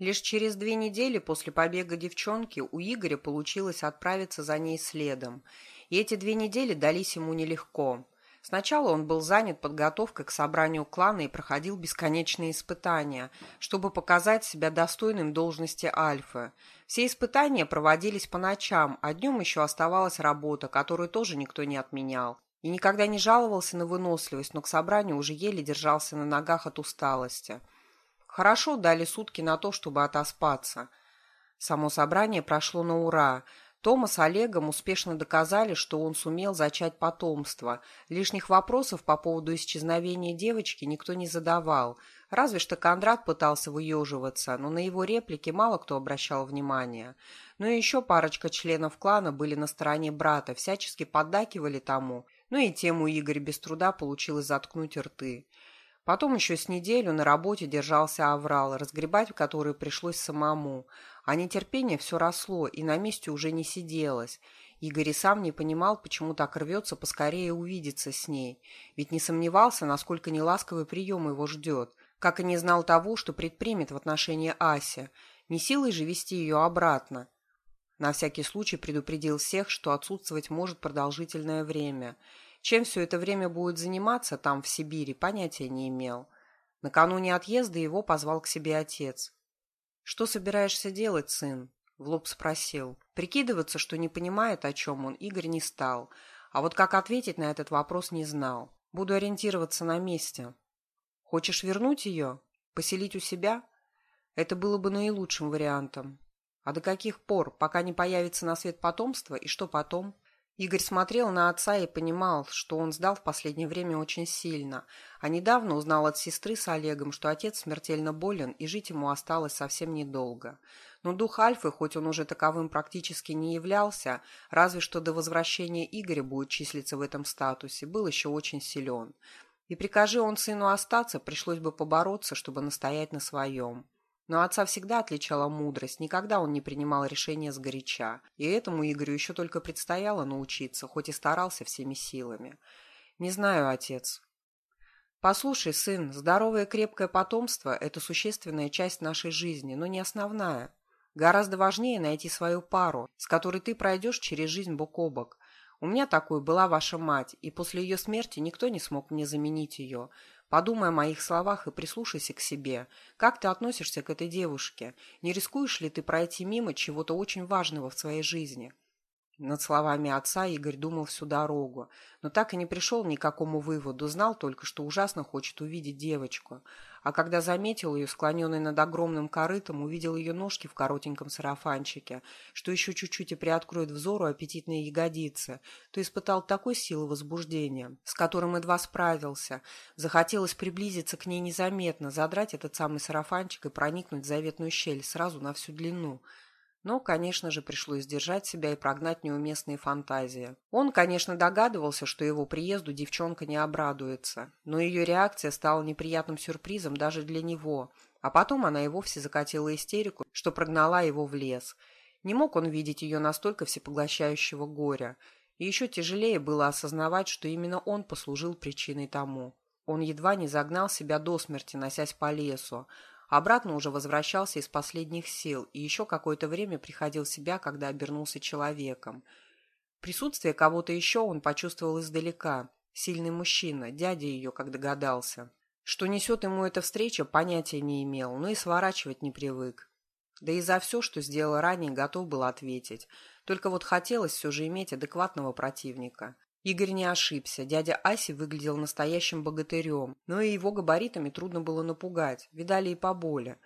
Лишь через две недели после побега девчонки у Игоря получилось отправиться за ней следом. И эти две недели дались ему нелегко. Сначала он был занят подготовкой к собранию клана и проходил бесконечные испытания, чтобы показать себя достойным должности Альфы. Все испытания проводились по ночам, а днем еще оставалась работа, которую тоже никто не отменял. И никогда не жаловался на выносливость, но к собранию уже еле держался на ногах от усталости. Хорошо дали сутки на то, чтобы отоспаться. Само собрание прошло на ура. Тома с Олегом успешно доказали, что он сумел зачать потомство. Лишних вопросов по поводу исчезновения девочки никто не задавал. Разве что Кондрат пытался выеживаться, но на его реплики мало кто обращал внимание. Ну и еще парочка членов клана были на стороне брата, всячески поддакивали тому. Ну и тему Игорь без труда получилось заткнуть рты. Потом еще с неделю на работе держался аврал, разгребать который пришлось самому. А нетерпение все росло, и на месте уже не сиделось. Игорь и сам не понимал, почему так рвется поскорее увидеться с ней. Ведь не сомневался, насколько неласковый прием его ждет. Как и не знал того, что предпримет в отношении Аси. Не силой же вести ее обратно. На всякий случай предупредил всех, что отсутствовать может продолжительное время – чем все это время будет заниматься там, в Сибири, понятия не имел. Накануне отъезда его позвал к себе отец. «Что собираешься делать, сын?» — в лоб спросил. Прикидываться, что не понимает, о чем он, Игорь не стал. А вот как ответить на этот вопрос не знал. «Буду ориентироваться на месте». «Хочешь вернуть ее? Поселить у себя?» Это было бы наилучшим вариантом. А до каких пор, пока не появится на свет потомство, и что потом? Игорь смотрел на отца и понимал, что он сдал в последнее время очень сильно, а недавно узнал от сестры с Олегом, что отец смертельно болен и жить ему осталось совсем недолго. Но дух Альфы, хоть он уже таковым практически не являлся, разве что до возвращения Игоря будет числиться в этом статусе, был еще очень силен. И прикажи он сыну остаться, пришлось бы побороться, чтобы настоять на своем. Но отца всегда отличала мудрость, никогда он не принимал решения сгоряча. И этому Игорю еще только предстояло научиться, хоть и старался всеми силами. «Не знаю, отец». «Послушай, сын, здоровое крепкое потомство – это существенная часть нашей жизни, но не основная. Гораздо важнее найти свою пару, с которой ты пройдешь через жизнь бок о бок. У меня такой была ваша мать, и после ее смерти никто не смог мне заменить ее. Подумай о моих словах и прислушайся к себе. Как ты относишься к этой девушке? Не рискуешь ли ты пройти мимо чего-то очень важного в своей жизни? Над словами отца Игорь думал всю дорогу, но так и не пришел ни к какому выводу, знал только, что ужасно хочет увидеть девочку. А когда заметил ее, склоненной над огромным корытом, увидел ее ножки в коротеньком сарафанчике, что еще чуть-чуть и приоткроет взору аппетитные ягодицы, то испытал такой силы возбуждения, с которым едва справился. Захотелось приблизиться к ней незаметно, задрать этот самый сарафанчик и проникнуть в заветную щель сразу на всю длину – но, конечно же, пришлось сдержать себя и прогнать неуместные фантазии. Он, конечно, догадывался, что его приезду девчонка не обрадуется, но ее реакция стала неприятным сюрпризом даже для него, а потом она и вовсе закатила истерику, что прогнала его в лес. Не мог он видеть ее настолько всепоглощающего горя, и еще тяжелее было осознавать, что именно он послужил причиной тому. Он едва не загнал себя до смерти, носясь по лесу, Обратно уже возвращался из последних сил и еще какое-то время приходил в себя, когда обернулся человеком. Присутствие кого-то еще он почувствовал издалека. Сильный мужчина, дядя ее, как догадался. Что несет ему эта встреча, понятия не имел, но и сворачивать не привык. Да и за все, что сделал ранее, готов был ответить. Только вот хотелось все же иметь адекватного противника. Игорь не ошибся. Дядя Аси выглядел настоящим богатырем, но и его габаритами трудно было напугать. Видали и поболе.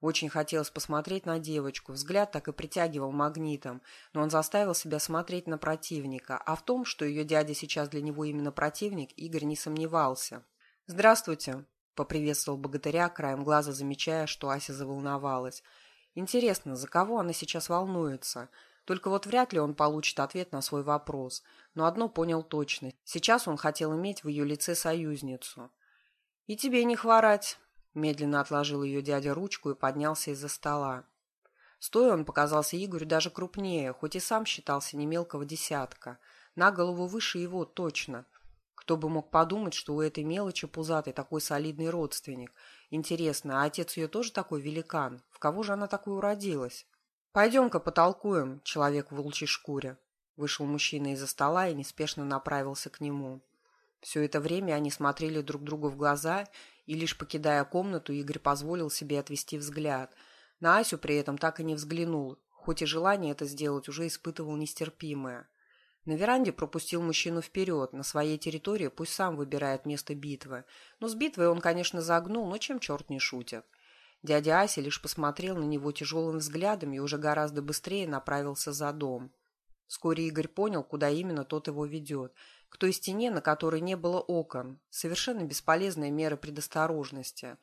Очень хотелось посмотреть на девочку. Взгляд так и притягивал магнитом, но он заставил себя смотреть на противника. А в том, что ее дядя сейчас для него именно противник, Игорь не сомневался. «Здравствуйте», — поприветствовал богатыря, краем глаза замечая, что Ася заволновалась. «Интересно, за кого она сейчас волнуется?» Только вот вряд ли он получит ответ на свой вопрос. Но одно понял точно. Сейчас он хотел иметь в ее лице союзницу. «И тебе не хворать!» Медленно отложил ее дядя ручку и поднялся из-за стола. Стоя он показался Игорю даже крупнее, хоть и сам считался не мелкого десятка. На голову выше его, точно. Кто бы мог подумать, что у этой мелочи пузатой такой солидный родственник. Интересно, а отец ее тоже такой великан? В кого же она такой уродилась? «Пойдем-ка потолкуем, человек в волчьей шкуре». Вышел мужчина из-за стола и неспешно направился к нему. Все это время они смотрели друг другу в глаза, и лишь покидая комнату, Игорь позволил себе отвести взгляд. На Асю при этом так и не взглянул, хоть и желание это сделать уже испытывал нестерпимое. На веранде пропустил мужчину вперед, на своей территории пусть сам выбирает место битвы. Но с битвой он, конечно, загнул, но чем черт не шутит. Дядя Ася лишь посмотрел на него тяжелым взглядом и уже гораздо быстрее направился за дом. Вскоре Игорь понял, куда именно тот его ведет. К той стене, на которой не было окон. Совершенно бесполезная мера предосторожности.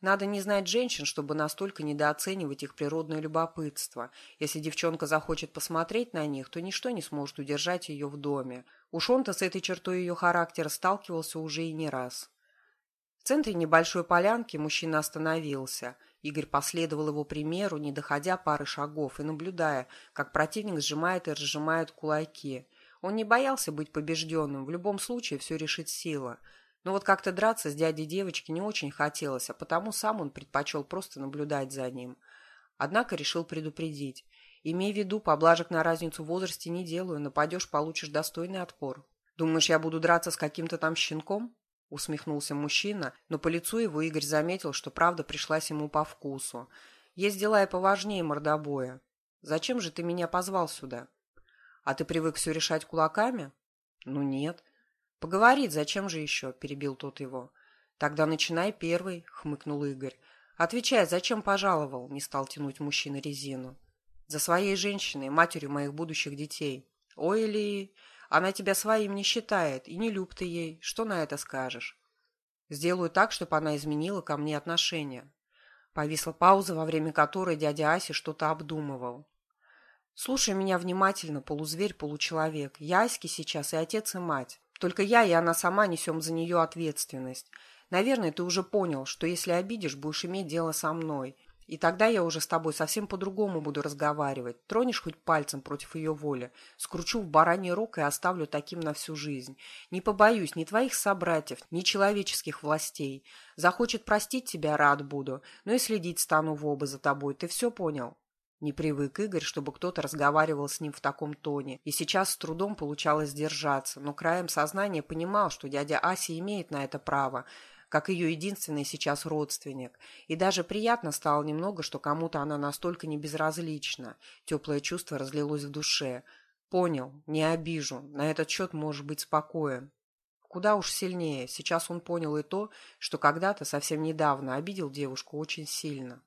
Надо не знать женщин, чтобы настолько недооценивать их природное любопытство. Если девчонка захочет посмотреть на них, то ничто не сможет удержать ее в доме. Уж он-то с этой чертой ее характера сталкивался уже и не раз. В центре небольшой полянки мужчина остановился. Игорь последовал его примеру, не доходя пары шагов и наблюдая, как противник сжимает и разжимает кулаки. Он не боялся быть побежденным, в любом случае все решит сила. Но вот как-то драться с дядей девочки не очень хотелось, а потому сам он предпочел просто наблюдать за ним. Однако решил предупредить. «Имей в виду, поблажек на разницу в возрасте не делаю, нападешь, получишь достойный отпор. Думаешь, я буду драться с каким-то там щенком?» Усмехнулся мужчина, но по лицу его Игорь заметил, что правда пришлась ему по вкусу. Есть дела и поважнее мордобоя. Зачем же ты меня позвал сюда? А ты привык все решать кулаками? Ну нет. Поговорить зачем же еще? Перебил тот его. Тогда начинай первый, хмыкнул Игорь. Отвечай, зачем пожаловал? Не стал тянуть мужчина резину. За своей женщиной, матерью моих будущих детей. Ой, ли... Она тебя своим не считает, и не люб ты ей. Что на это скажешь? Сделаю так, чтобы она изменила ко мне отношение. Повисла пауза, во время которой дядя Аси что-то обдумывал. «Слушай меня внимательно, полузверь, получеловек. Я Аське сейчас и отец, и мать. Только я и она сама несем за нее ответственность. Наверное, ты уже понял, что если обидишь, будешь иметь дело со мной. И тогда я уже с тобой совсем по-другому буду разговаривать. Тронешь хоть пальцем против ее воли, скручу в бараний рог и оставлю таким на всю жизнь. Не побоюсь ни твоих собратьев, ни человеческих властей. Захочет простить тебя, рад буду, но и следить стану в оба за тобой. Ты все понял?» Не привык Игорь, чтобы кто-то разговаривал с ним в таком тоне, и сейчас с трудом получалось держаться, но краем сознания понимал, что дядя Ася имеет на это право, как ее единственный сейчас родственник. И даже приятно стало немного, что кому-то она настолько не безразлична. Теплое чувство разлилось в душе. Понял, не обижу, на этот счет можешь быть спокоен. Куда уж сильнее. Сейчас он понял и то, что когда-то, совсем недавно, обидел девушку очень сильно.